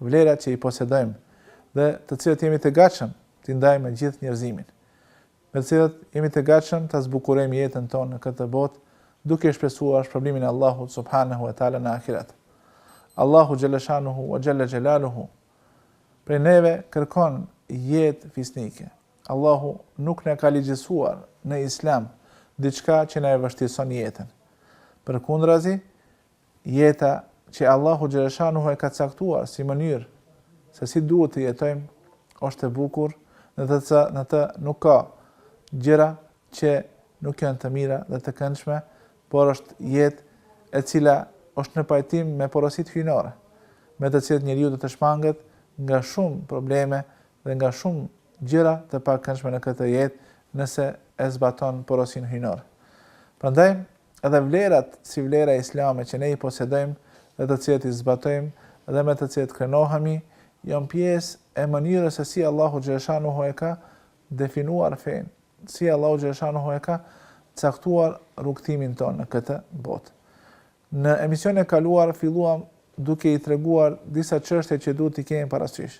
vlerat që i posedojmë dhe të cilat jemi të gatshëm t'i ndajmë me gjithë njerëzimin, me të cilat jemi të gatshëm ta zbukurojmë jetën tonë në këtë botë, duke shpresuar shpërblimin e Allahut subhanahu wa taala në ahiret. Allahu xhalla shanuhu wa xhalla jalaluhu prej neve kërkon jetë fisnike. Allahu nuk na ka ligjësuar në Islam diçka që na e vështirëson jetën. Përkundrazi, Jeta që Allahu xhaleshanuhu e ka caktuar si mënyrë se si duhet të jetojmë është e bukur në të, në të nuk ka gjëra që nuk janë të mira dhe të këndshme, por është jetë e cila është në pajtim me porositë hyjnore, me të cilat njeriu do të shmanget nga shumë probleme dhe nga shumë gjëra të pakëndshme në këtë jetë, nëse e zbaton porosinë hyjnore. Prandaj edhe vlerat si vlera islame që ne i posedojmë dhe të cilat i zbatojmë dhe me të cilat krenohemi, janë pjesë e mënyrës se si Allahu xhaleshanuhu e ka definuar fenë, si Allahu xhaleshanuhu e ka caktuar rrugëtimin tonë në këtë botë. Në emisionin e kaluar filluam duke i treguar disa çështje që duhet t'i kemi parasysh.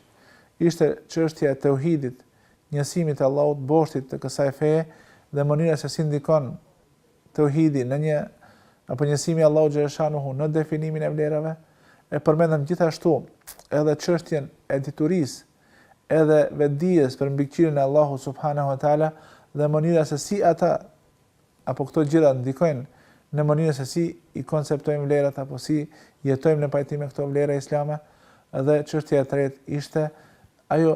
Ishte çështja e teuhidit, njësimit të Allahut, boshtit të kësaj feje dhe mënyra se si ndikon Teuhidi, në një, apo njësimi i Allahut xhaleshanuhu në definimin e vlerave, e përmendëm gjithashtu edhe çështjen e diturisë, edhe vetëdijes për mbikëqyrjen e Allahut subhanahu wa taala dhe mënyra se si ata apo këto gjëra ndikojnë në mënyrën se si i konceptojmë vlerat apo si jetojmë në pajtim me këto vlera islame dhe çështja e tretë ishte ajo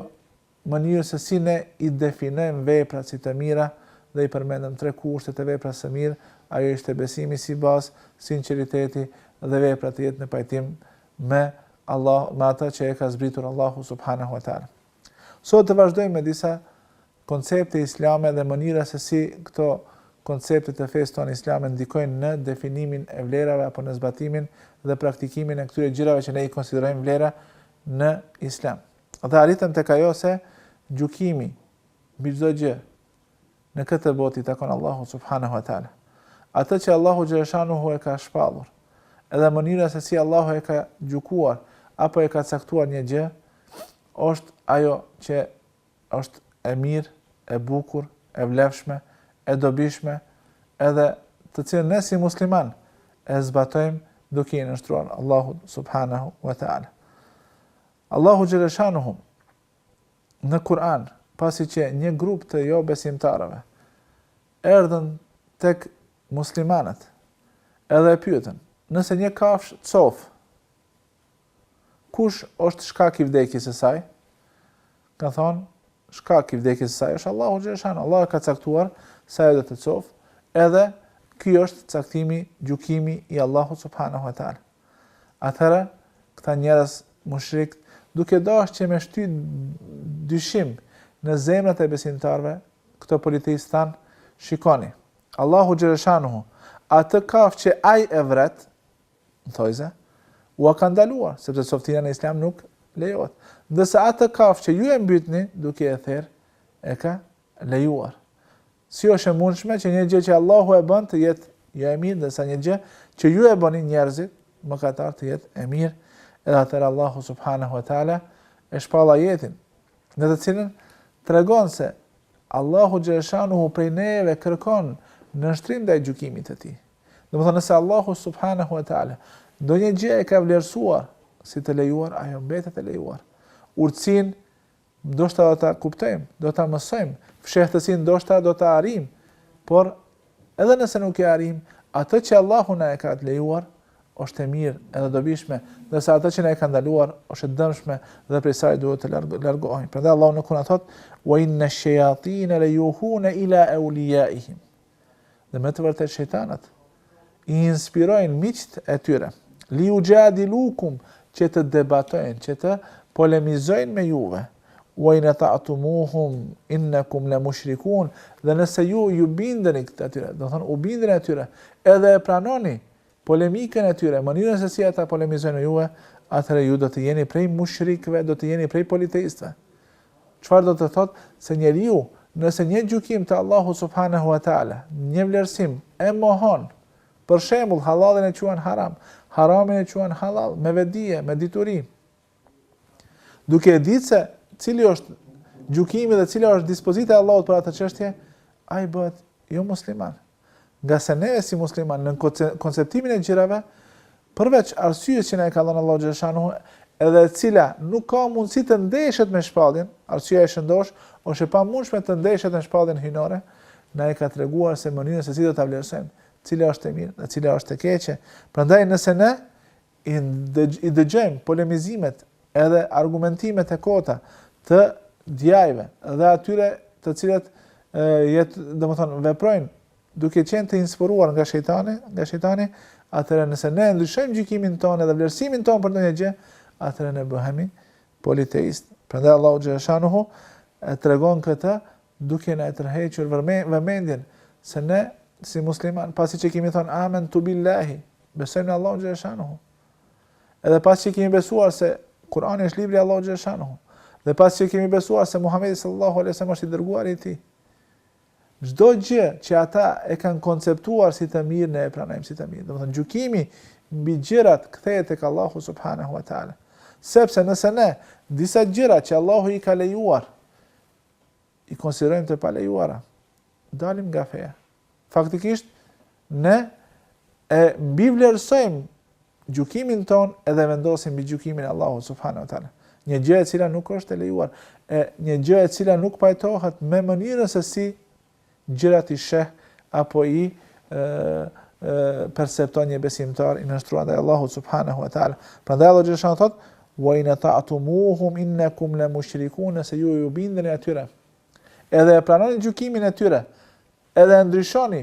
mënyrë se si ne i definojmë veprat si të mira dhe i përmendëm tre kushtet e veprës së mirë, ajo ishte besimi si bazë, sinqeriteti dhe vepra të jetë në pajtim me Allah, me atë që e ka zbritur Allahu subhanahu wa taala. Sot të vazhdojmë me disa koncepte islame dhe mënyra se si këto koncepte të fesë tonë islame ndikojnë në definimin e vlerave apo në zbatimin dhe praktikimin e këtyre gjërave që ne i konsiderojmë vlera në islam. Dhe arritëm tek ajo se gjykimi mbi çdo gjë në këtë botë i takon Allahut subhanahu wa taala. Atë që Allahu xhaleshanuhu e ka shpallur, edhe mënyra se si Allahu e ka gjykuar apo e ka caktuar një gjë, është ajo që është e mirë, e bukur, e vlefshme, e dobishme, edhe të cilën ne si muslimanë e zbatojmë duke iu nënshtruar Allahut subhanahu wa ta'ala. Allahu xhaleshanuhu në Kur'an, pasi që një grup të jobesimtarëve erdhën tek muslimanët edhe i pyetën, nëse një kafsh cof kush është shkak i vdekjes së saj? Kanë thënë shkak i vdekjes së saj është Allahu xhaleshanuhu. Allah ka caktuar se ajo do të cof, edhe ky është caktimi, gjykimi i Allahut subhanahu wa taala. Atëherë, këta njerëz, mushrikët, duke dashtë që me shty dyshim në zemrat e besimtarëve, këto politeistë thanë, Shikoni, Allahu xheleshanuhu, atë kafshë që Ai e vret, në thonjëza, ua ka ndaluar, sepse coftina në islam nuk lejohet. Ndërsa atë kafshë që ju e mbytni, duke e therë, e ka lejuar. Si është e mundshme që një gjë që Allahu e bën të jetë jo e mirë, ndërsa një gjë që ju e bëni njerëzit mëkatar të jetë e mirë? Edhe atëherë Allahu subhanahu wa taala e shpall ajetin, në të cilin tregon se Allahu xhaleshanuhu prej neve kërkon nënshtrim ndaj gjykimit të tij. Domethënë nëse Allahu subhanahu wa taala ndonjë gjë e ka vlerësuar si të lejuar, ajo mbetet e lejuar. Urtësin Ndoshta do ta kuptojmë, do ta mësojmë, fshehtësinë ndoshta do ta arrijmë, por edhe nëse nuk e arrijmë, atë që Allahu na e ka të lejuar është e mirë e dobishme, ndërsa atë që na e ka ndaluar është e dëmshme dhe prej saj duhet të largohemi. Prandaj Allahu në Kur'an thotë: "Wa inna ash-shayatin la yuhuna ila awliyaihim." Dhe me të vërtetë shejtanët i inspirojnë miqtë e tyre. Li juxhadilukum që të debatojnë, që të polemizojnë me juve. Ue in etatumuhum, innekum le mushrikun, dhe nëse ju iu bindeni këtyre, domethënë u bindeni atyre, edhe e pranoni, polemikën e tyre, mënyrën se si ata polemizojnë me juve, atëherë ju do të jeni prej mushrikëve, do të jeni prej politeistëve. Çfarë do të thotë se njeriu, nëse një gjykim të Allahut subhanehu ve teala, një vlerësim e mohon, për shembull, hallalin e quan haram, haramin e quan hallall, me vetëdije, me dituri, Duke e ditë se cili është gjykimi dhe cila është dispozita e Allahut për atë çështje, ai bëhet jomusliman. Ngase ne si muslimanë në konceptimin e gjërave, përveç arsyes që na e ka dhënë Allahu xheleshanuhu, edhe e cila nuk ka mundësi të ndeshet me shpalljen, arsyeja e shëndoshë është e pamundshme të ndeshet me shpalljen hyjnore, na e ka treguar se mënyra se si do ta vlerësojmë, cila është e mirë dhe cila është e keqe. Prandaj nëse ne I dëgjojmë polemizimet edhe argumentimet e kota të djajve dhe atyre të cilët jetë, domethënë, veprojnë duke qenë të inspiruar nga shejtani, nga shejtani, atëherë nëse ne ndryshojmë gjykimin tonë dhe vlerësimin tonë për ndonjë gjë, atëherë ne bëhemi politeistë. Prandaj Allahu xheleshanuhu e tregon këtë duke na tërhequr vëmendjen se ne si muslimanë pasi që kemi thënë amentu billahi besojmë në Allahun xheleshanuhu edhe pasi që kemi besuar se Kurani është libri i Allahut xheleshanuhu dhe pasi që kemi besuar se Muhamedi sallallahu alaihi wasallam është i dërguari i tij çdo gjë që ata e kanë konceptuar si të mirë ne e pranojmë si të mirë domethënë gjykimi mbi gjërat kthehet tek Allahu subhanahu wa taala sepse nëse ne disa gjëra që Allahu i ka lejuar i konsiderojmë të palejuara, dalim nga feja. Faktikisht, ne e mbivlerësojmë gjykimin tonë edhe e vendosim mbi gjykimin e Allahut subhanahu wa taala. Një gjë e cila nuk është e lejuar, e një gjë e cila nuk pajtohet me mënyrën se si gjërat i sheh apo i percepton një besimtar i nënshtruar ndaj Allahut subhanahu wa taala. Prandaj Allahu xheleshanuhu thotë: "Wa in ata'tumuhum innakum la mushrikun", nëse ju iu bindeni atyre. Edhe e pranoni gjykimin e tyre, edhe e ndryshoni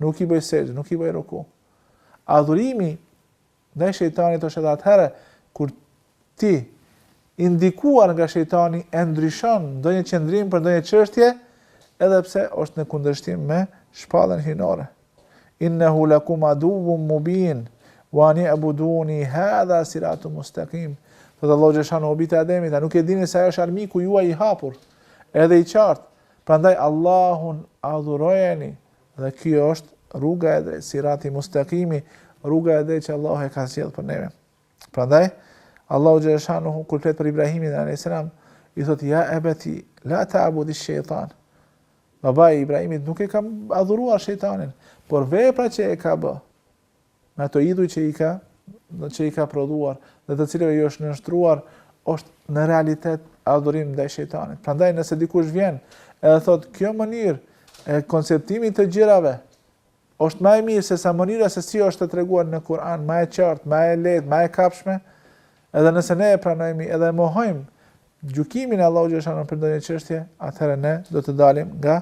Nuk i bëj sexhde, nuk i bëj ruku. Adhurimi ndaj shejtanit është edhe atëherë kur ti i ndikuar nga shejtani e ndryshon ndonjë qëndrim për ndonjë çështje, edhe pse është në kundërshtim me shpalljen hyjnore. Innahu lakum aduwwun mubin wa ani'buduni hadha siratun mustaqim. Thotë Allahu xheleshanuhu o bijtë e Ademit, a nuk e dini se ai është armiku juaj i hapur, edhe i qartë, Prandaj Allahun adhurojeni dhe kjo është rruga e drejtë, sirati mustaqimi, rruga e drejtë që Allahu e ka sjellë për neve. Prandaj Allahu xheleshanuhu kur flet për Ibrahimin alayhis salam, i thotë ja ebeti la ta'budi sh-shejtan. Babai i Ibrahimit nuk e ka adhuruar shejtanin, por vepra që e ka bë, me ato idhuj që i ka, që i ka prodhuar, dhe të cilëve iu është nënshtruar, është në realitet adhurim ndaj shejtanit. Prandaj nëse dikush vjen edhe thotë kjo mënyrë e konceptimit të gjërave është më e mirë se sa mënyra se si është treguar në Kur'an, më e qartë, më e lehtë, më e kapshme, edhe nëse ne e pranojmë, edhe e mohojmë gjykimin e Allahut xhelshanuhu për ndonjë çështje, atëherë ne do të dalim nga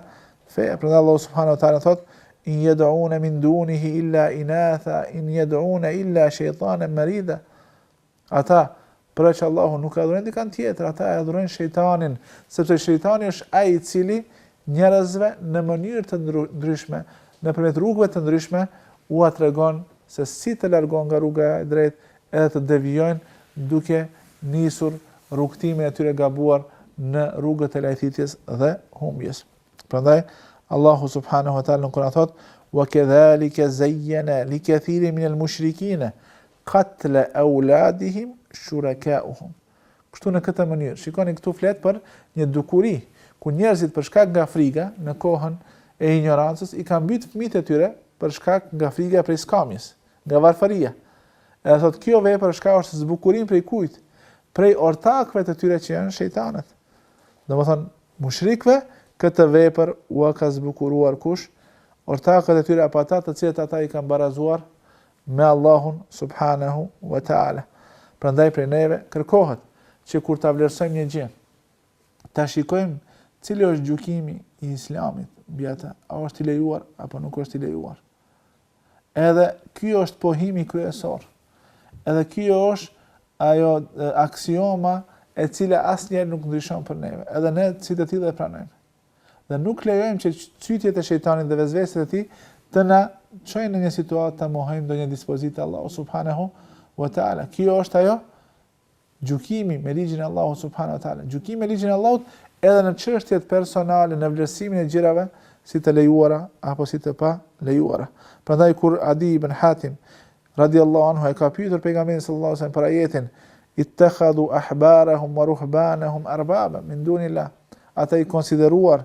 feja. Prandaj Allahu subhanahu wa taala thotë in yad'una min dunihi illa inatha in yad'una illa shaytanan marida. Ata përveç Allahut nuk e adhurojnë dikën tjetër, ata e adhurojnë shejtanin, sepse shejtani është ai i cili njerëzve në mënyrë të ndryshme, nëpërmjet rrugëve të ndryshme, ua tregon se si të largohen nga rruga e drejtë edhe të devijojnë duke nisur rrugëtimin e tyre gabuar në rrugët e lajthitjes dhe humbjes. Prandaj Allahu subhanahu wa taala na thot wa kadhalika zayyana li kathirin min al-mushrikeen qatl awladihim shuraka'uhum. Kështu në këtë mënyrë, shikoni këtu flet për një dukuri ku njerëzit për shkak nga friga në kohën e injorancës i kanë mbyt fëmijët e tyre për shkak nga friga prej skamjes. Nga varfëria. Edhe thotë kjo vepër ka është zbukurim prej kujt? Prej ortakëve të tyre që janë shejtanët. Domethënë mushrikëve këtë vepër ua ka zbukuruar kush? Ortakët e tyre apo ata të cilët ata i kanë barazuar me Allahun subhanahu wa taala. Prandaj prej neve kërkohet që kur ta vlerësojmë një gjë, ta shikojmë cili është gjykimi i Islamit mbi atë, a është i lejuar apo nuk është i lejuar. Edhe kjo është pohimi kryesor. Edhe kjo është ajo aksioma e cila asnjëherë nuk ndryshon për neve. Edhe ne si të tillë e pranojmë. Dhe nuk lejojmë që cytjet e shejtanit dhe vesveset e tij të na çojnë në një situatë të mohojmë ndonjë dispozitë të Allahut subhanahu wa taala. Kjo është ajo gjykimi me ligjin e Allahut subhanahu wa taala, gjykimi me ligjin e Allahut edhe në çështjet personale, në vlerësimin e gjërave si të lejuara apo si të palejuara. Prandaj kur Adi ibn Hatim radiallahu anhu e ka pyetur pejgamberin sallallahu alaihi wasallam për ajetin ittakhadhu ahbarahum wa ruhbanahum arbaba min dunillah, ata i konsideruar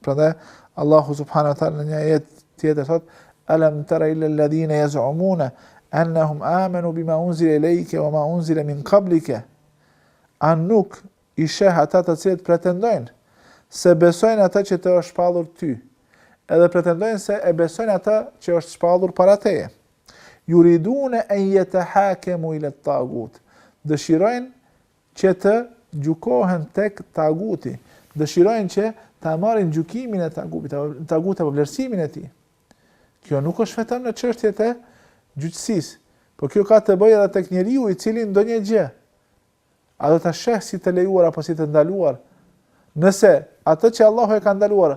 Prandaj Allahu subhanahu wa taala në një ajet tjetër thot: "Alam tara ila alladhina yaz'umuna annahum amanu bima unzila ilayka wa ma unzila min qablika." A nuk i sheh ata të cilët pretendojnë se besojnë atë që të është shpallur ty, edhe pretendojnë se e besojnë atë që është shpallur para teje. Yuriduna an yatahakamu ila at-tagut. Dëshirojnë Që të gjykohen tek Taguti, dëshirojnë që ta marrin gjykimin e Tagutit, Tagut apo vlerësimin e tij. Kjo nuk është vetëm në çështjet e gjyqësisë, por kjo ka të bëjë edhe tek njeriu i cili ndonjë gjë a do ta sheh si të lejuar apo si të ndaluar. Nëse atë që Allahu e ka ndaluar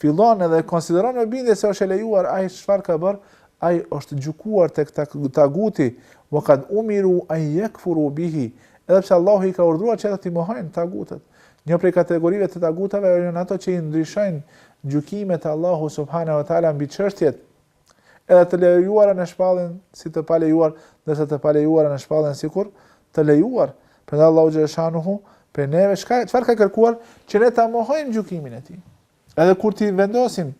fillon edhe konsideron me bindje se është e lejuar ai çfarë ka bërë, ai është gjykuar tek taguti, wa kad umiru an yakfuru bihi, edhe pse Allahu i ka urdhëruar që ata t'i mohojnë tagutët. Një prej kategorive të tagutave janë ato që i ndryshojnë gjykimet e Allahu subhanahu wa taala mbi çështjet Edhe të lejuarën e shpallin si të palejuar, ndërsa të palejuarën e shpallin sikur të lejuar. Prandaj Allahu xhaleshanuhu prej neve çka çfarë ka kërkuar që ne ta mohojmë gjykimin e tij. Edhe kur t'i vendosim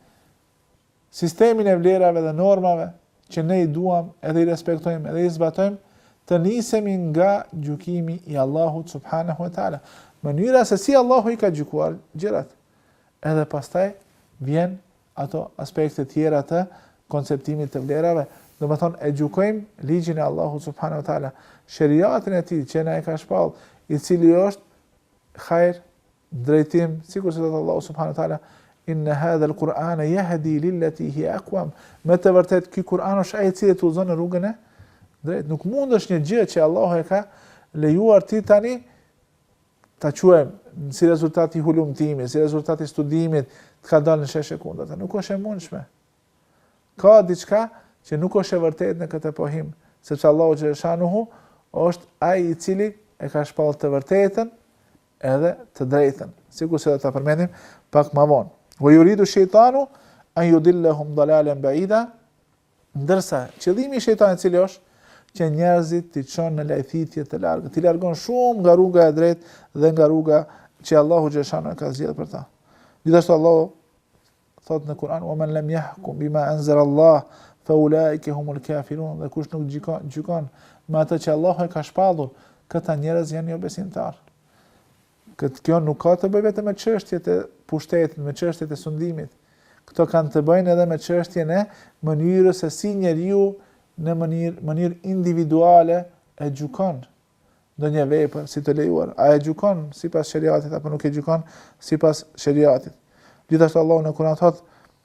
sistemin e vlerave dhe normave që ne i duam, edhe i respektojmë, edhe i zbatojmë, të nisemi nga gjykimi i Allahut subhanahu wa taala. Mënyra se si Allahu i ka gjykuar gjërat. Edhe pastaj vjen ato aspekte tjera të konceptimit të vlerave, domethënë e gjykojmë ligjin e Allahu subhanahu wa taala, sheriatin e tij që na e ka shpall, i cili është hajr, drejtim, sikurse thotë Allahu subhanahu wa taala, inna hadhal Kur'ana yahdi lillati hiya akwam, me të vërtet, ky Kur'an është ai i cili të udhëzon në rrugën e drejt, nuk mundesh ti një gjë që Allahu e ka lejuar ti tani, ta quajmë, si rezultat i hulumtimit, si rezultat i studimit, të ka dalë në shesh e kundërta, nuk është e mundshme. Ka diçka që nuk është e vërtet në këtë pohim, sepse Allahu xhaleshanuhu është ai i cili e ka shpall të vërtetën edhe të drejtën, sikurse do ta përmendim pak ma vonë. Wa yuridu shaytanu an yudillahum dalalan ba'ida, Ndërsa, qëllimi i shejtanit cili është që njerëzit t'i çon në lajthitje të largët, t'i largon shumë nga rruga e drejtë dhe nga rruga që Allahu xhaleshanuhu e ka zgjedhur për ta. Gjithashtu Allahu thot në Kur'an: "Wa man lam yahkum bima anzala Allah fa ulaika humul kafirun." Dhe kush nuk gjykon me atë që Allahu e ka shpallur, këta njerëz janë jobesimtarë. Këtë kjo nuk ka të bëjë vetëm me çështjet e pushtetit, me çështjet e sundimit. Këto kanë të bëjnë edhe me çështjen e mënyrës se si njeriu në mënyrë mënyrë individuale e gjykon ndonjë vepër si të lejuar. A e gjykon sipas sheriatit apo nuk e gjykon sipas shariatit? Gjithashtu Allahu në Kur'an thotë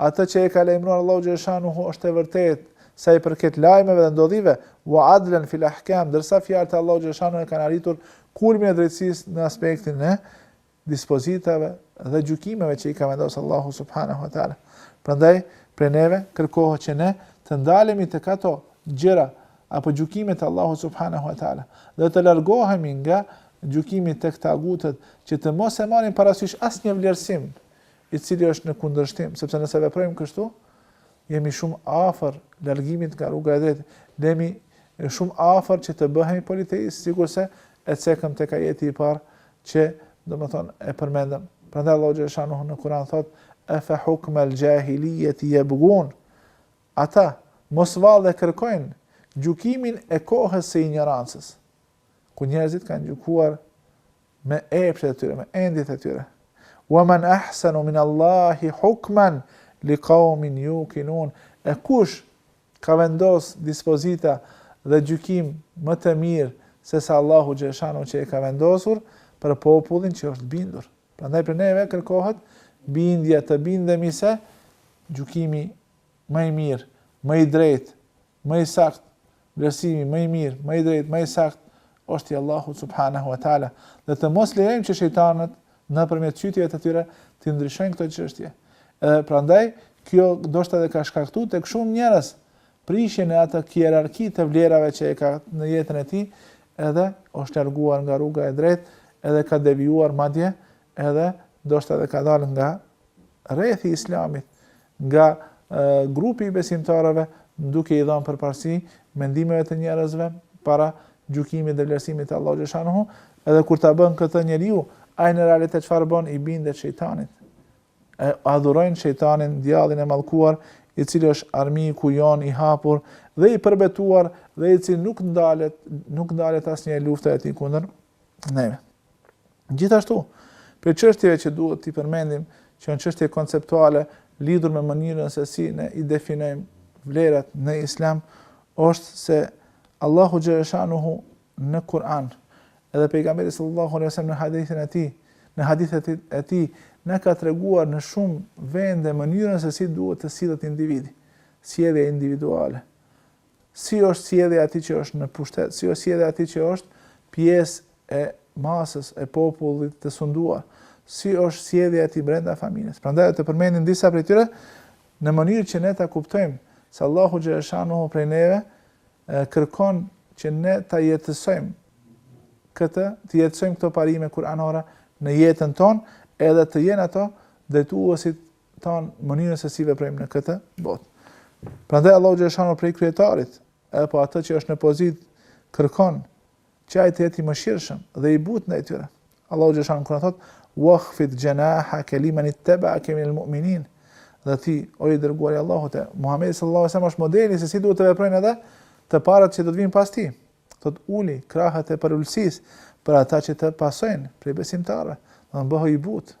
Atë që e ka lajmëruar Allahu xhaleshanuhu është e vërtetë, sa i përket lajmeve dhe ndodhive, wa adlan fil ahkam, ndërsa fjalët e Allahu xhaleshanuhu e kanë arritur kulmin e drejtësisë në aspektin e dispozitave dhe gjykimeve që i ka vendosur Allahu subhanahu wa taala. Prandaj, prej neve kërkohet që ne të ndalemi tek ato gjëra apo gjykimet e Allahu subhanahu wa taala dhe të largohemi nga gjykimi tek tagutët që të mos e marrim parasysh asnjë vlerësim i cili është në kundërshtim, sepse nëse veprojmë kështu, jemi shumë afër largimit nga rruga e drejtë, jemi shumë afër që të bëhemi politeist, sikurse e cekëm tek ajeti i parë që domethënë e përmendëm. Prandaj Allahu xhelshanuhu në Kur'an thotë e fa hukm al jahiliyet yabgun. Ata mos valle kërkojnë gjykimin e kohës së injorancës. Kur njerëzit kanë gjykuar me epshet e tyre, me endjet e tyre. Wa man ahsanu min Allahi hukman li qaumin yuqinun. E kush ka vendos dispozita dhe gjykim më të mirë se sa Allahu xhelshanuhu që e ka vendosur për popullin që është bindur. Prandaj prej neve kërkohet bindja të bindemi se gjykimi më i mirë, më i drejtë Më i saktë, vlerësimi më i mirë, më i drejtë, më i saktë është i Allahut subhanahu wa taala. Dhe të mos lejojmë që shejtanët nëpërmjet cytjeve të tyre t'i ndryshojnë këto çështje. Edhe prandaj kjo ndoshta edhe ka shkaktuar tek shumë njerëz prishjen e atë hierarki të vlerave që e ka në jetën e tij, edhe është larguar nga rruga e drejtë, edhe ka devijuar madje, edhe ndoshta edhe ka dalë nga rrethi i Islamit. Nga grupi i besimtarëve, duke i dhënë përparësi mendimeve të njerëzve para gjykimit dhe vlerësimit të Allahut xhelshanuhu, edhe kur ta bën këtë njeriu, ai në realitet çfarë bën? I bindet shejtanit. E adhuron shejtanin, djallin e mallkuar, i cili është armiku jonë i hapur dhe i përbetuar dhe i cili nuk ndalet, nuk ndalet asnjëherë lufta e tij kundër neve. Gjithashtu, prej çështjeve që duhet t'i përmendim, që janë çështje konceptuale lidhur me mënyrën se si ne i definojmë vlerat në Islam, është se Allahu xheleshanuhu në Kur'an, edhe pejgamberi sallallahu alaihi wasallam në hadithin e tij, në hadithet e tij, na ka treguar në shumë vende mënyrën se si duhet të sillet individi, sjellja individuale. Si është sjellja e atij që është në pushtet, si është sjellja e atij që është pjesë e masës, e popullit të sunduar, si është sjellja e tij brenda familjes. Prandaj të përmendim disa prej tyre në mënyrë që ne ta kuptojmë se Allahu xheleshanuhu prej neve kërkon që ne ta jetësojmë këtë, të jetësojmë këto parime kuranore në jetën tonë, edhe të jenë ato drejtuesit tanë në mënyrën se si veprojmë në këtë botë. Prandaj Allahu xhelshanuhu prej kryetarit, edhe po atij që është në pozitë kërkon që ai të jetë i mëshirshëm dhe i butë ndaj tyre. Allahu xhelshanuhu në Kur'an thotë wakhfid janahaka liman ittaba'aka minal mu'minin dhe ti o i dërguari i Allahut, e Muhamedi sallallahu alaihi wasallam është modeli se si duhet të veprojnë edhe të parët që do të vinë pas tij. Thotë uli krahët e përulësisë për ata që të pasojnë prej besimtarëve, domethënë bëhu i butë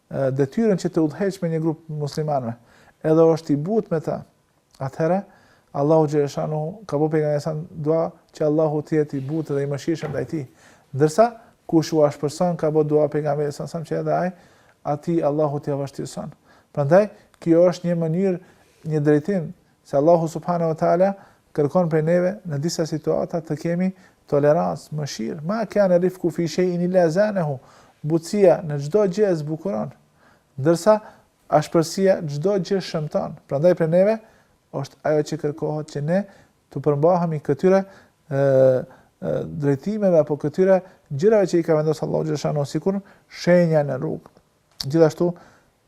detyrën që të udhëheqë me një grup muslimanësh, edhe është i butë me ta, atëherë, Allahu xheleshanuhu ka bo pejgamberi alejhi selam dua që Allahu të jetë i butë dhe i mëshirshëm ndaj tij. Ndërsa, kush ua ashpërson, ka bo dua pejgamberi alejhi selam që edhe ai, atij Allahu t'ia vështirëson. Prandaj, kjo është një mënyrë, një drejtim, Se Allahu subhanehu ve teala kërkon prej neve në disa situata të kemi tolerancë, mëshirë, ma kane rifku fi shejin illa zanehu, butësia në çdo gjë e zbukuron, ndërsa ashpërsia çdo gjë e shëmton. Prandaj prej neve është ajo që kërkohet që ne t'u përmbahemi këtyre ë drejtimeve apo këtyre gjërave që i ka vendosur Allahu xheleshanuhu sikur shenja në rrugë. Gjithashtu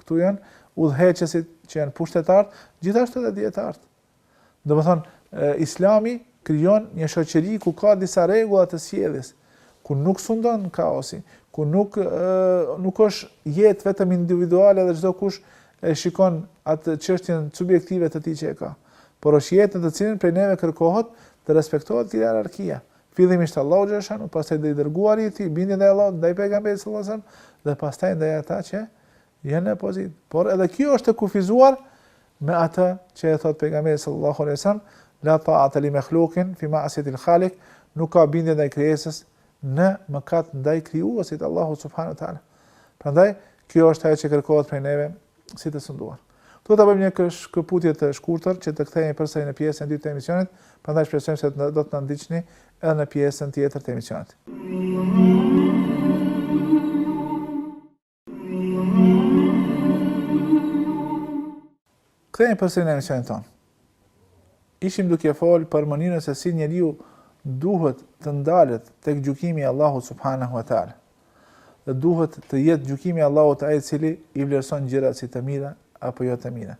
Këtu janë udhëheqësit që janë pushtetarët, gjithashtu edhe dietarët. Domethënë, Islami krijon një shoqëri ku ka disa rregulla të sjelljes, ku nuk sundon kaosi, ku nuk nuk është jetë vetëm individuale dhe çdo kush e shikon atë çështjen subjektive të tij që e ka, por është jetë në të cilën prej neve kërkohet të respektohet hierarkia. Fillimisht Allahu xheleshanuhu, pastaj dhe i dërguari i tij, bindje ndaj Allahut, ndaj pejgamberit sallallahu alajhi wasallam dhe pastaj ndaj ata që janë në pozitë. Por edhe kjo është e kufizuar me atë që e thotë pejgamberi sallallahu alajhi wasallam, la ta'ata li makhluqin fi ma'siyati al-khaliq, nuk ka bindje ndaj krijesës në mëkat ndaj krijuesit Allahu subhanahu wa taala. Prandaj kjo është ajo që kërkohet prej neve, si të sunduar. Duhet ta bëjmë një shk- shkëputje të shkurtër që të kthehemi përsëri në pjesën e dytë të emisionit, prandaj shpresojmë se do të na ndiqni edhe në pjesën tjetër të emisionit. Kthehemi përsëri në emisionin tonë. Ishim duke folë për mënyrën se si njeriu duhet të ndalet tek gjykimi i Allahut subhanahu wa taala. Dhe duhet të jetë gjykimi i Allahut ai i cili i vlerëson gjërat si të mira apo jo të mira,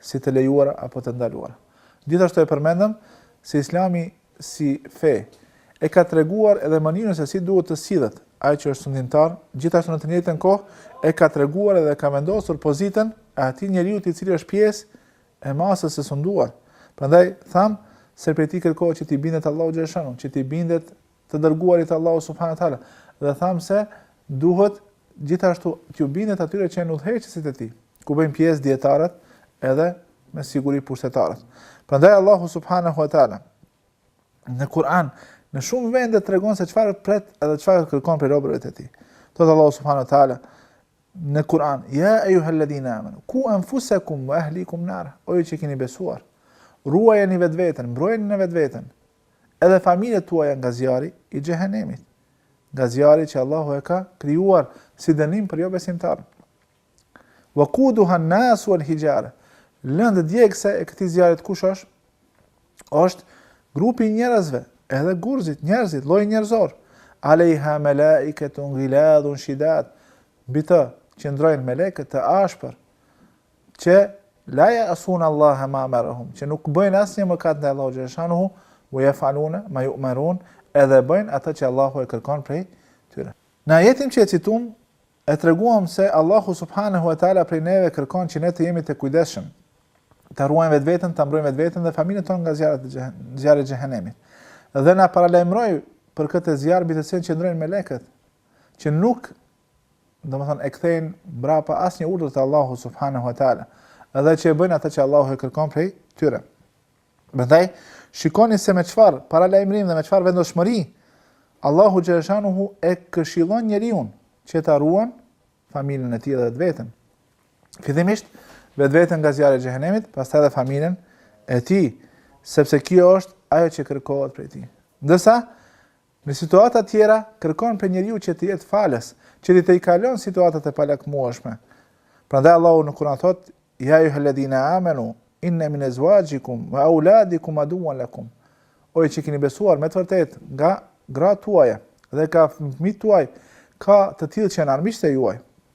si të lejuara apo të ndaluara. Gjithashtu e përmendëm se Islami si fe e ka treguar edhe mënyrën se si duhet të sillet ai që është sundimtar, gjithashtu në të njëjtën kohë e ka treguar edhe ka vendosur pozitën e atij njeriu i cili është pjesë e masës së sunduar. Prandaj thamë se prej tij kërkohet që t'i bindet Allahut xheleshanuhu, që t'i bindet të dërguarit të Allahut subhanahu teala. Dhe thamë se duhet gjithashtu t'iu bindet atyre që janë udhëheqësit e tij, ku bëjnë pjesë dietarët edhe me siguri pushtetarët. Prandaj Allahu subhanahu wa taala në Kur'an në shumë vende tregon se çfarë pret edhe çfarë kërkon prej robërve të tij. Thotë Allahu subhanahu wa taala Në Kur'an, ja ejjuhelledhine amenu, ku enfusekum ve ehlikum nara, o ju që keni besuar, ruajeni vetveten, mbrojeni vetveten, edhe familjet tuaja nga zjarri i xhehenemit, nga zjarri që Allahu e ka krijuar si dënim për jobesimtarët. Ve kuduhen nasu vel hixhare, lëndë djegëse e këtij zjarrit kush është? është grupi i njerëzve, edhe gurzit, njerëzit, lloji njerëzor. Alejha melaiketun giladhun shidad, mbi të qëndrojnë melekët të ashpër, që la jasunallahe ma emerehum, që nuk bëjnë asnjë mëkat ndaj Allahut xheleshanuhu, ve jefalune ma jumerun, edhe bëjnë atë që Allahu e kërkon prej tyre. Në ajetin që e citum, E treguam se Allahu subhanehu e teala prej neve kërkon që ne të jemi të kujdesshëm, të ruajmë vetveten, ta mbrojmë vetveten dhe familjet tona nga zjarri i xhehenemit. Dhe na paralajmëroi për këtë zjarr mbi të cilin qëndrojnë melekët, që nuk domethënë e kthejnë mbrapa asnjë urdhër të Allahu subhanahu wa taala, edhe që e bëjnë atë që Allahu e kërkon prej tyre. Prandaj shikoni se me çfarë paralajmërim dhe me çfarë vendosmëri Allahu xheleshanuhu e këshillon njeriun që ta ruan familjen e tij dhe vetveten. Fillimisht vetveten nga zjarri i xhehenemit, pastaj edhe familjen e tij, sepse kjo është ajo që kërkohet prej tij. Ndërsa Në situata tjera, kërkon prej njeriut që të jetë falës, që t'i tejkalon situatat e palakmueshme. Prandaj Allahu në Kur'an thotë: "Ya ayyuhalladhina amanu, inna min azwajikum wa auladikum aduwwan lakum." O ju që keni besuar, me të vërtetë, nga gratë tuaja dhe nga fëmijët tuaj ka të tillë që janë armiqtë e juaj.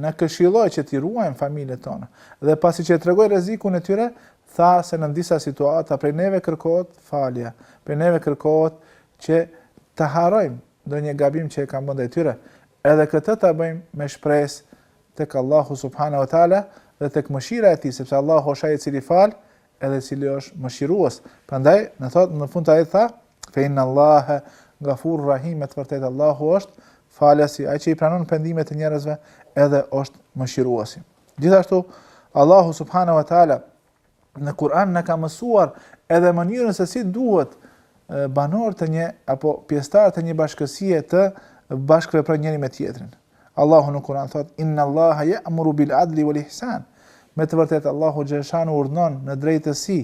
Na këshilloi që t'i ruajmë familjet tona dhe pasi që e tregoi rrezikun e tyre, tha se në disa situata prej neve kërkohet falja, prej neve kërkohet që ta harrojmë ndonjë gabim që e kanë bërë prej tyre. Edhe këtë ta bëjmë me shpresë tek Allahu subhanahu wa taala dhe tek mëshira e Tij, sepse Allahu është ai i cili fal edhe i cili është mëshirues. Prandaj, në thotë në fund të ajetit tha, "Fe inna Allahe gafurun rahim", me të vërtetë Allahu është falësi, ai që i pranon pendimet e njerëzve, edhe është mëshiruesi. Gjithashtu, Allahu subhanahu wa taala në Kur'an na ka mësuar edhe mënyrën se si duhet banorët e një apo pjesëtarët e një bashkësie të bashkëveprojnë njëri me tjetrin. Allahu në Kur'an thotë: Inna Allaha ya'muru bil adli wal ihsan. Me të vërtetë Allahu xheleshanuhu urdhëron në drejtësi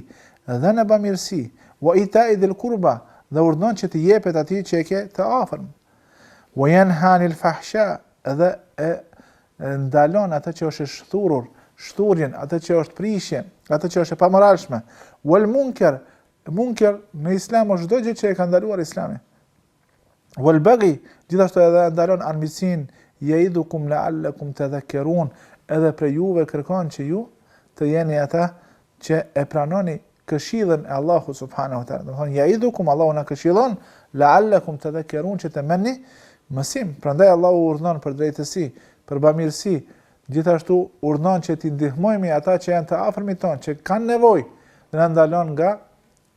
dhe në bamirësi, wa ita'i dhil kurba, dhe urdhëron që t'i jepet atij që e ke të afërm. Wa yanha 'anil fahsha, dhe e ndalon atë që është e shthurur, shthurjen, atë që është prishje, atë që është e pamoralshme. Wal munkar, munkar në Islam është çdo gjë që e ka ndaluar Islami. Wal baghi, gjithashtu edhe ndalon armiqësinë, ya'idhukum la'allakum tadhakkarun, edhe prej juve kërkon që ju të jeni ata që e pranoni këshillën e Allahut subhanahu wa taala. Do të thotë ya'idhukum Allahu na këshillon la'allakum tadhakkarun që të merrni mësim. Prandaj Allahu urdhëron për drejtësi, për bamirësi, gjithashtu urdhëron që t'i ndihmojmë ata që janë të afërmit tonë, që kanë nevojë dhe na ndalon nga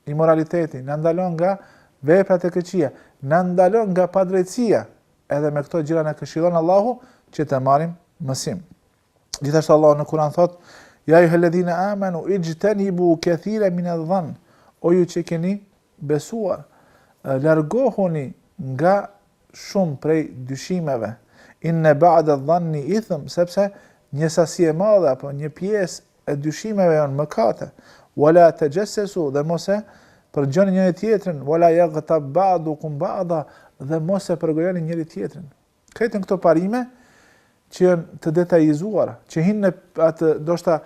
Imoraliteti na ndalon nga veprat e këqija, na ndalon nga padrejtësia. Edhe me këto gjëra na këshillon Allahu që të marrim mësim. Gjithashtu Allahu në Kur'an thotë: "Ya ayyuhalladhina amanu ijtanibu kathiran min adh-dhann." O ju që keni besuar, largohuni nga shumë prej dyshimeve. Inna ba'da adh-dhanni ithm, sepse një sasi e madhe apo një pjesë e dyshimeve janë mëkate. Wala tajassasu dhe mos e përgjoni njëri tjetrin, wala yaghtab ba'dukum ba'da dhe mos e përgojoni njëri tjetrin. Krejt këto parime që janë të detajizuara, që hinë në atë ndoshta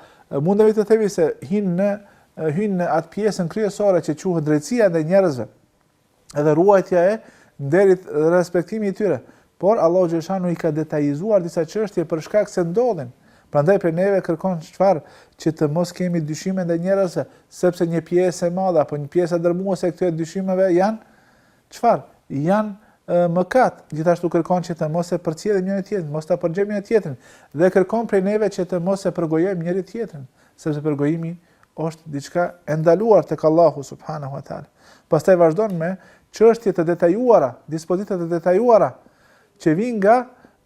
mundemi të themi se hinë në hyjnë në atë pjesën kryesore që quhet drejtësia ndaj njerëzve. edhe ruajtja e nderit dhe respektimi i tyre. Por Allahu xhel-le shanuhu i ka detajizuar disa çështje për shkak se ndodhin. Prandaj prej neve kërkon çfarë që të mos kemi dyshime ndaj njerëzve, sepse një pjesë e madhe apo një pjesë e dërmuese e këtyre dyshimeve janë çfarë? Janë mëkat. Gjithashtu kërkon që të mos e përcjellim njëri tjetrin, mos ta përgjojmë njëri tjetrin dhe kërkon prej neve që të mos e përgojojmë njëri tjetrin, sepse përgojimi është diçka e ndaluar tek Allahu subhanahu wa taala. Pastaj vazhdon me çështje të detajuara, dispozita të detajuara që vijnë nga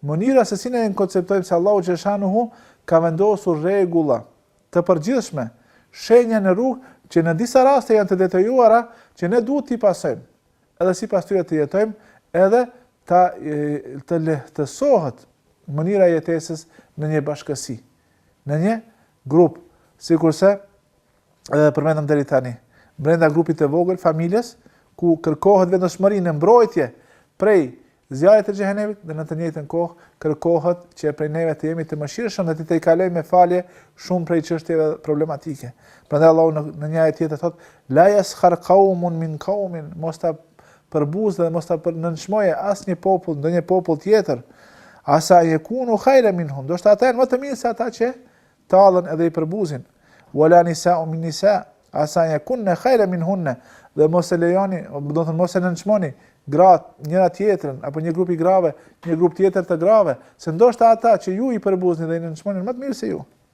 mënyra se si ne e konceptojmë se Allahu xhel-le shanuhu ka vendosur rregulla të përgjithshme, shenja në rrugë që në disa raste janë të detajuara që ne duhet t'i pasojmë, edhe sipas tyre të jetojmë, edhe të na lehtësohet mënyra e jetesës në një bashkësi, në një Grup, sikurse edhe përmendëm deri tani, brenda grupit të vogël, familjes, ku kërkohet vendosmëri në mbrojtje prej zjarrit të xhehenemit dhe në të njëjtën kohë kërkohet që prej neve të jemi të mëshirshëm dhe t'i tejkalojmë me falje shumë prej çështjeve problematike. Prandaj Allahu në, në një ajet tjetër thotë: "La yaskhar qaumun min qaumin", mos ta përbuzë dhe mos ta nënçmojë asnjë popull ndonjë popull tjetër, asa an yakunu khayran minhum, do të thotë ata janë më të mirë se ata që tallen edhe i përbuzin. Wala nisa'un min nisa, asa an yakunna khayran minhunna, dhe mos e lejoni, do të thotë mos e nënçmoni gratë njëra tjetrën apo një grup i grave, një grup tjetër të grave, se ndoshta ata që ju i përbuzni dhe i nënçmoni më të mirë se ju.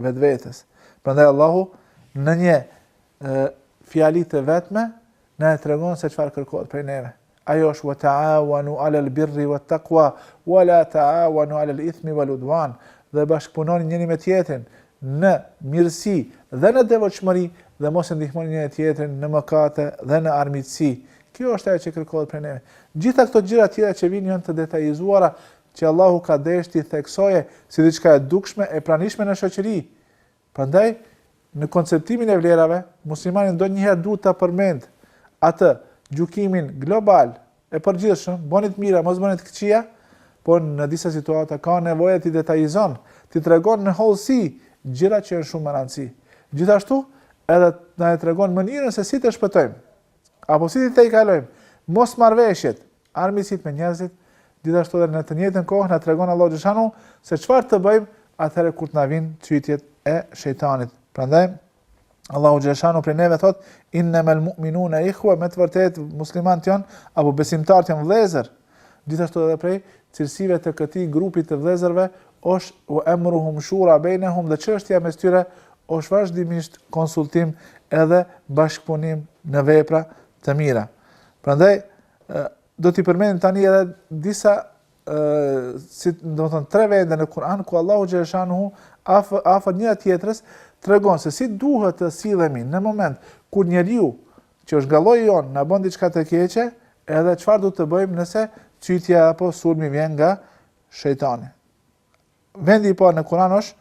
vetvetes. Prandaj Allahu në një fjali të vetme na e tregon se çfarë kërkohet prej neve. Ajo është wa ta'awanu 'alal birri wat taqwa wa la ta'awanu 'alal ithmi wal udwan. Dhe bashkëpunoni njëri me tjetrin në mirësi dhe në devotshmëri dhe mos e ndihmoni njëri tjetrin në mëkate dhe në armiqësi. Kjo është ajo që kërkohet prej neve. Gjitha këto gjëra tjera që vijnë janë të detajizuara që Allahu ka dashtë t'i theksoje si diçka e dukshme e pranishme në shoqëri. Prandaj, në konceptimin e vlerave, muslimani ndonjëherë duhet ta përmend atë gjykimin global e përgjithshëm, bëni të mira, mos bëni të këqija, por në disa situata ka nevojë t'i detajizon, t'i tregon me hollësi gjëra që janë shumë me rëndësi. Gjithashtu, edhe na e tregon mënyrën se si të shpëtojmë apo si të tejkalojmë mosmarrëveshjet, Armiqësitë me njerëzit, gjithashtu dhe në të njëjtën kohë na tregon Allahu xheleshanuhu se çfarë të bëjmë atëherë kur të na vijnë çytjet e shejtanit. Prandaj Allahu xheleshanuhu prej neve thotë innamal mu'minuna ikhwa me të vërtetë muslimanët janë apo besimtarët janë vëllezër. Gjithashtu edhe prej cilësive të këtij grupi të vëllezërve është u emruhum shura bejnehum dhe çështja mes tyre është vazhdimisht konsultim edhe bashkëpunim në vepra të mira. Prandaj Do t'i përmendim tani edhe disa si domethënë tre vende në Kur'an ku Allahu xheleshanuhu afër afër njëra tjetrës tregon se si duhet të sillemi në moment kur njeriu që është nga lloji jonë na bën diçka të keqe, edhe çfarë duhet të bëjmë nëse çytja apo sulmi vjen nga shejtani. Vendi i parë në Kur'an është,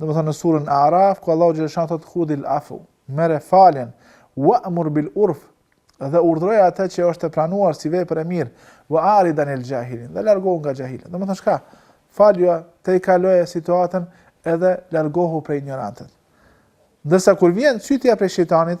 domethënë në surën Araf, ku Allahu xheleshanuhu thotë khudil afu, merre faljen, wa'mur bil urf, dhe urdhëroj atë që është e pranuar si vepër e mirë, wa aridan el jahilin, dhe largohu nga jahilët. Domethënë çka? Falja tejkaloje situatën edhe largohu prej injorantët. Ndërsa kur vjen çytja prej shejtanit,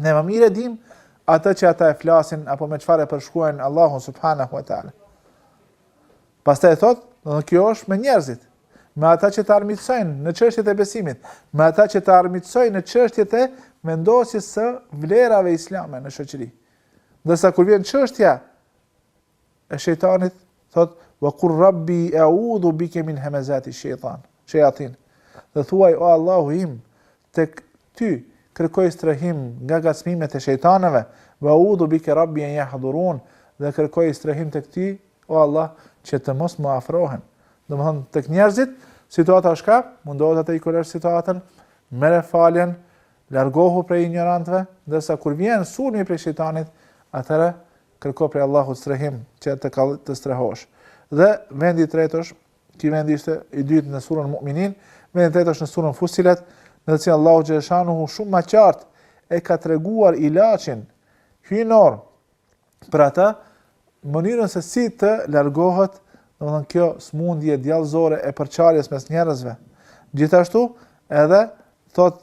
Ne më mirë e dim atë që ata e flasin apo me çfarë e përshkruajnë Allahun subhanahu wa taala. Pastaj thotë, do të kjo është me njerëzit, me ata që të armiqsojnë në çështjet e besimit, me ata që të armiqsojnë në çështjet e vendosjes së vlerave islame në shoqëri. Ndërsa kur vjen çështja e shejtanit, thotë, wa qul rabbi e'udhu bike min hemezati shejtan, shejatin, dhe thuaj, o Allahu im, tek Ty kërkoj strehim nga gacmimet e shejtanëve, wa'udhu bike rabbi en jahdhurun, dhe kërkoj strehim tek Ty, o Allah, që të mos më afrohen. Domethënë, tek njerëzit, situata është çka, mundohu ta tejkalosh situatën, merre faljen, largohu prej injorantëve, ndërsa kur vjen sulmi prej shejtanit, atëherë Kërko prej Allahut strehim që të të strehosh. Dhe vendi i tretë është, ky vend ishte i dytë në surën Mu'minin, vendi i tretë është në surën Fusilet, në të cilën Allahu xhelle shanuhu shumë më qartë e ka treguar ilaçin hyjnor për atë mënyrën se si të largohet domethënë kjo smundje djallëzore e përçarjes mes njerëzve. Gjithashtu edhe thot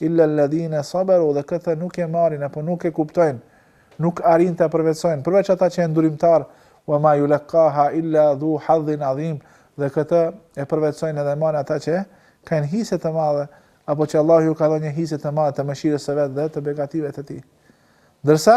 Illa ladhina sabaru dhe këtë nuk e marrin apo nuk e kuptojnë, nuk arrijnë ta përvetësojnë, përveç ata që janë durimtarë, wa ma yulakkaha illa dhu hadhin adhim dhe këtë e përvetësojnë edhe marrin ata që kanë hise të madhe, apo që Allahu ju ka dhënë një hise të madhe të mëshirës së Vet dhe të begative të Tij. Ndërsa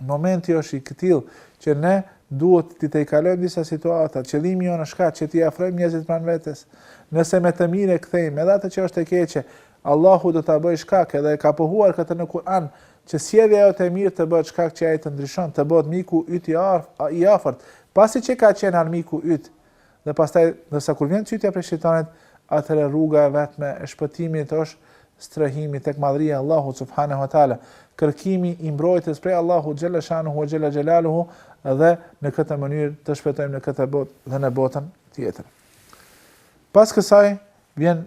Momenti është i këtillë që ne duhet t'i tejkalojmë disa situata. Qëllimi jonë është ka që t'i afrojmë njerëzit pranë vetes. Nëse me të mirë e kthejmë edhe atë që është e keqe, Allahu do ta bëjë shkak, edhe e ka pohuar këtë në Kur'an, që sjellja jote e mirë të bëhet shkak që ai të ndryshon, të bëhet miku yt i afërt, pasi që ka qenë armiku yt Dhe pastaj, ndërsa kur vjen cytja prej shejtanit, atëherë rruga e vetme e shpëtimit është strehimi tek madhëria e Allahut subhanehu ve teala, kërkimi i mbrojtjes prej Allahut xhelle shanuhu ve xhelle xhelaluhu dhe në këtë mënyrë të shpëtojmë në këtë botë dhe në botën tjetër. Pas kësaj vjen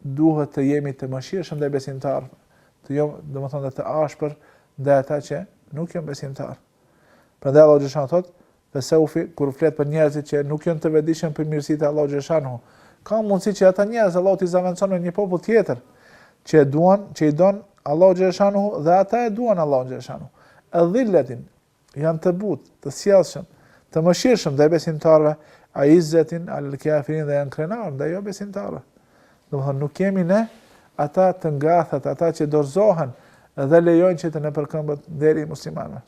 duhet të jemi të mëshirshëm ndaj besimtarëve, të jo, domethënë dhe të ashpër ndaj ata që nuk janë besimtarë. Prandaj Allahu xhelle shanuhu thot, "Fesevfe kur flet për njerëzit që nuk janë të vetëdijshëm për mirësitë e Allahut xhelle shanuhu, ka mundësi që ata njerëz Allahu t'i zavendëson me një popull tjetër që e duan, që i don Allahu xhelle shanuhu dhe ata e duan Allahun xhelle shanuhu. Edhil-letin, Janë të butë, të sjellshëm, të mëshirshëm ndaj besimtarëve, aizzetin alal kafirin dhe janë krenarë ndaj jobesimtarëve. Domethënë nuk jemi ne ata të ngathët, ata që dorëzohen dhe lejojnë që të nëpërkëmbet nderi i muslimanëve.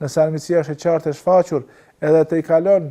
Nëse armiqësia është e qartë e shfaqur, edhe tejkalon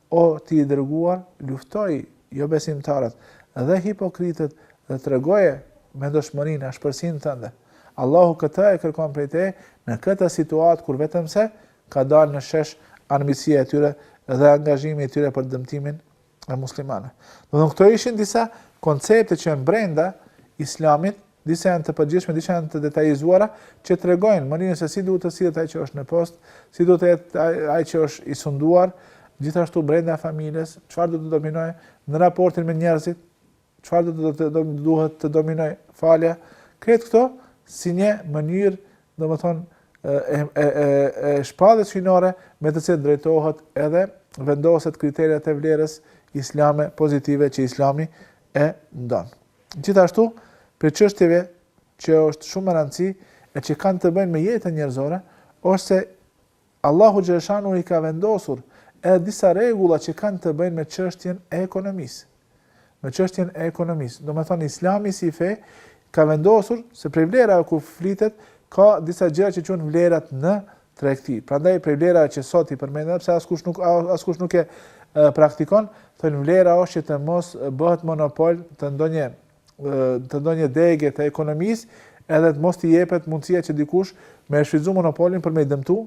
O ti i Dërguar, luftoji jobesimtarët dhe hipokritët dhe tregoje vendosmërinë, ashpërsinë tënde. Allahu këtë e kërkon prej teje në këtë situatë kur vetëm se ka dalë në shesh armiqësia e tyre dhe angazhimi i tyre për dëmtimin e muslimanëve. Domethënë këto ishin disa koncepte që janë brenda Islamit Disa janë të përgjithshme, disa janë të detajizuara që tregojnë mënyrën se si duhet të sillet ai që është në post, si duhet të jetë ai, ai që është i sunduar, gjithashtu brenda familjes, çfarë do të dominojë në raportin me njerëzit, çfarë do të do të duhet të dominojë falja. Krejt këto si një mënyrë, domethënë e e e, e shpalljes hyjnore me të cilën drejtohet edhe vendosen kriteret e vlerës islame pozitive që Islami e ndan. Gjithashtu, prej çështjeve që është shumë e rëndësi e që kanë të bëjnë me jetën njerëzore, është se Allahu xheleshanuhu i ka vendosur edhe disa rregulla që kanë të bëjnë me çështjen e ekonomisë. Me çështjen e ekonomisë. Domethonë, islami si fe ka vendosur se prej vlerave ku flitet, ka disa gjëra që janë vlerat në tregti. Prandaj prej vlerave që sot i përmend, edhe pse askush nuk askush nuk e praktikon, thonë vlera është që të mos bëhet monopol të ndonjë të ndonjë dege të ekonomisë, edhe të mos të jepet mundësia që dikush me shfrytëzu monopolin për me i dëmtu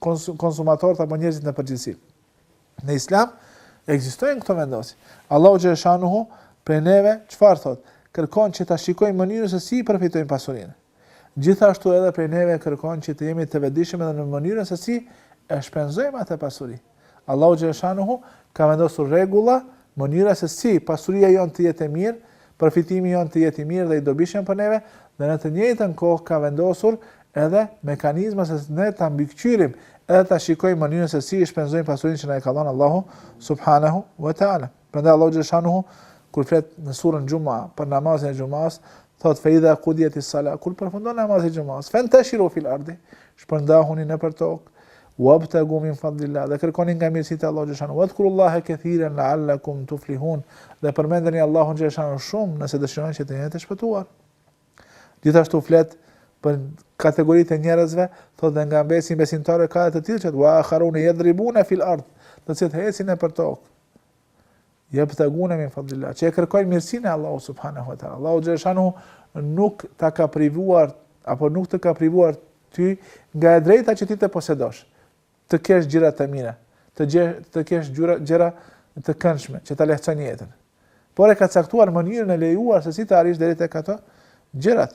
konsumatorët apo njerëzit në përgjithësi. Në islam, egzistojnë këto vendosje. Allahu xheleshanuhu, prej neve, çfarë thotë? Kërkon që ta shikojmë mënyrën se si e përfitojmë pasurinë. Gjithashtu edhe prej neve kërkon që të jemi të vetëdijshëm edhe në mënyrën se si e shpenzojmë atë pasuri. Allahu xheleshanuhu ka vendosur rregulla, mënyra se si pasuria jonë të jetë e mirë, përfitimi jonë të jetë i mirë dhe i dobishëm për neve, dhe në të njëjtën kohë ka vendosur edhe mekanizma se ne ta mbikëqyrim, edhe ta shikojmë mënyrën se si e shpenzojmë pasurinë që na e ka dhënë Allahu subhanahu wa taala. Prandaj Allahu xheleshanuhu kur flet në suren Xhuma për namazin e xhumasë, thotë fe idha qudiyat as-sala, kur përfundon namazi i xhumasë, fentashiru fil ardi, shpërndahuni nëpër tokë, wabtagu min fadlillah, dhe kërkoni nga mirësitë e Allahut xheleshanuhu, wadhkurullaha kathiran la'allakum tuflihun, dhe përmendeni Allahun xheleshanuhu shumë nëse dëshironi që të jeni të shpëtuar. Gjithashtu flet për kategoritë e njerëzve, thotë dhe nga mesi i besimtarëve ka të tillë që wa akharun yadribuna fil ard, do të thotë ecin nëpër tokë, Jabtaguna min fadlillah, që e kërkojnë mirësinë e Allahu subhanahu wa ta'ala. Allahu xheleshanuhu nuk ta ka privuar, apo nuk të ka privuar ty nga e drejta që ti të posedosh, të kesh gjëra të mira, të, gje, të kesh gjëra, gjëra të këndshme, që ta lehtësojnë jetën. Por e ka caktuar mënyrën e lejuar se si të arrish deri tek ato gjërat.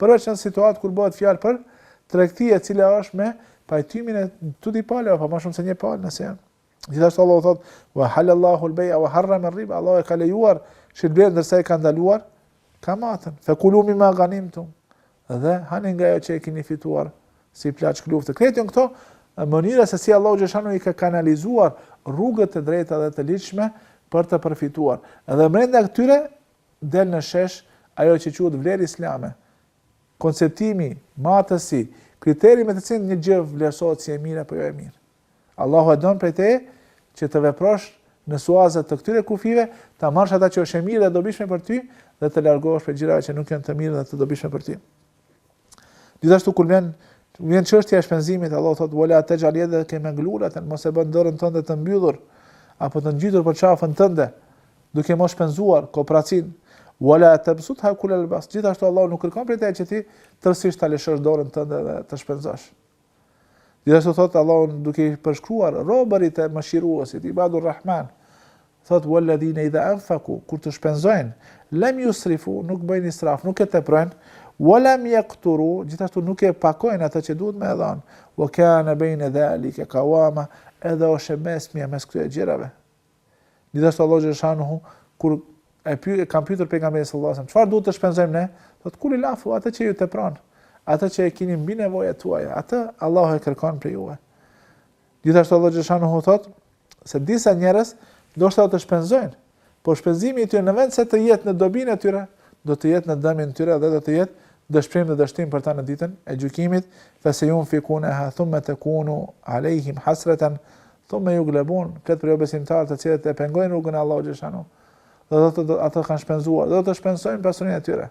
Përveç në situatë kur bëhet fjalë për tregti e cila është me pajtimin e të dy palëve, apo më shumë se një palë nëse janë. Gjithashtu Allahu thotë: "Wa ahallallahu al-bay'a wa harrama ar-riba." Allahu e ka lejuar shitblerjen ndërsa e ka ndaluar kamatën. Fa kulu mimma ghanimtum. Dhe hani nga ajo që e keni fituar si plaçkë lufte. Këto janë këto mënyra se si Allahu xheleshanuhu i ka kanalizuar rrugët e drejta dhe të ligjshme për të përfituar. Edhe brenda këtyre del në shesh ajo që quhet vlerë islame, konceptimi, matësi, kriteri me të cilin një gjë vlerësohet si e mirë apo jo e mirë. Allahu e don prej teje që të veprosh në suaza të këtyre kufive, ta marrësh ata që është e mirë dhe dobishme për ty dhe të largohesh prej gjërave që nuk janë të mira dhe të dobishme për ty. Gjithashtu kur vjen çështja e shpenzimit, Allahu thotë wala taj'al yadaka maglulatan, mos e bën dorën tënde të mbyllur apo të ngjitur për çafën tënde, duke mos shpenzuar kopracin. Wala tabsutha kullal bast. Gjithashtu Allahu nuk kërkon prej teje që ti tërësisht ta lëshosh dorën tënde dhe të shpenzosh. Gjithashtu thot Allahu duke i përshkruar robërit e mëshiruesit, ibadur rahman, thot walladhina idha anfaqu, kur të shpenzojnë, lam yusrifu, nuk bëjnë israf, nuk e teprojnë, walam yaqturu, gjithashtu nuk e pakojnë atë që duhet me dhënë, wa kana baina dhalika qawama, edhe është e mesmja mes këtyre gjërave. Gjithashtu Allahu xhelle shanuhu kur e py e kanë pyetur pejgamberin sallallahu alajhi wasallam, çfarë duhet të shpenzojmë ne? Thotë kulil afu atë që ju tepron, atë që e keni mbi nevojat tuaja, atë Allahu e kërkon prej juve. Gjithashtu Allahu xhelle shanuhu thotë se disa njerëz ndoshta do të shpenzojnë, por shpenzimi i tyre në vend se të jetë në dobinë e tyre, do të jetë në dëmin e tyre dhe do të jetë dëshpërim dhe dështim për ta në ditën e gjykimit, fa se yunfikunaha thumma takunu alejhim hasratan Thumme yughlebun, flet për jobesimtarët të cilët e pengojnë rrugën e Allahut xhelle shanuhu. Dhe thotë ato kanë shpenzuar, do të shpenzojnë pasurinë e tyre.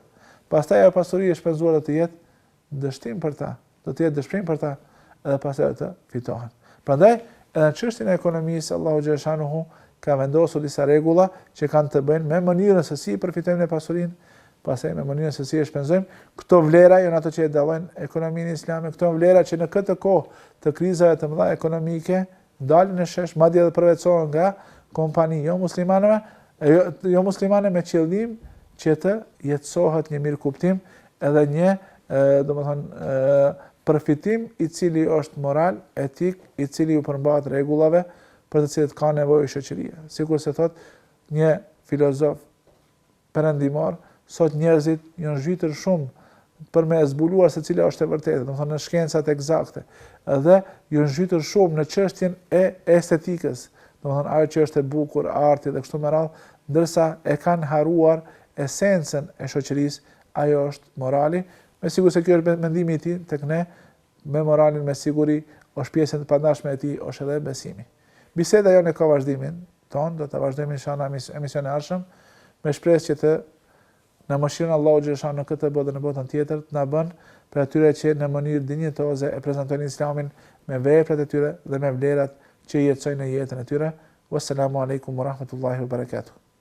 Pastaj ajo pasuri e shpenzuar do të jetë dështim për ta, do të jetë dëshpërim për ta, edhe pastaj të fitohen. Prandaj, edhe në çështjen e ekonomisë Allahu xhelle shanuhu ka vendosur disa rregulla që kanë të bëjnë me mënyrën se si përfitojmë ne pasurinë pastaj me mënyrën se si e shpenzojmë, këto vlera janë ato që e dallojnë ekonominë islame, këto janë vlera që në këtë kohë të krizave të mëdha ekonomike dalin në shesh, madje edhe përvetësohen nga kompani jo muslimanëve, jo, jo muslimane me qëllim që të jetësohet një mirëkuptim edhe një, domethonë, përfitim i cili është moral, etik, i cili iu përmbahet rregullave për të cilët ka nevojë shoqëria. Sikurse thot një filozof perëndimor, sot njerëzit janë zhytur shumë për me zbuluar se cila është e vërtetë, domethonë në shkencat eksakte. Dhe janë zhytur shumë në çështjen e estetikës, domethonë ajo që është e bukur, arti dhe kështu me radhë, ndërsa e kanë harruar esencën e shoqërisë, ajo është morali. Me siguri se ky është mendimi i tij, tek ne me moralin me siguri është pjesë e pandashme e tij është edhe besimi. Biseda jonë ka vazhdimin ton, do ta vazhdojmë inshallah në emisionin e ardhshëm me shpresë që të na mëshiron Allahu xhelle shanuhu në këtë botë dhe në botën tjetër, të na bën prej atyre që në mënyrë dinjitoze e prezantojnë Islamin me veprat e tyre dhe me vlerat që jetësojnë në jetën e tyre. Wassalamu alaikum wa rahmatullahi wa barakatuh.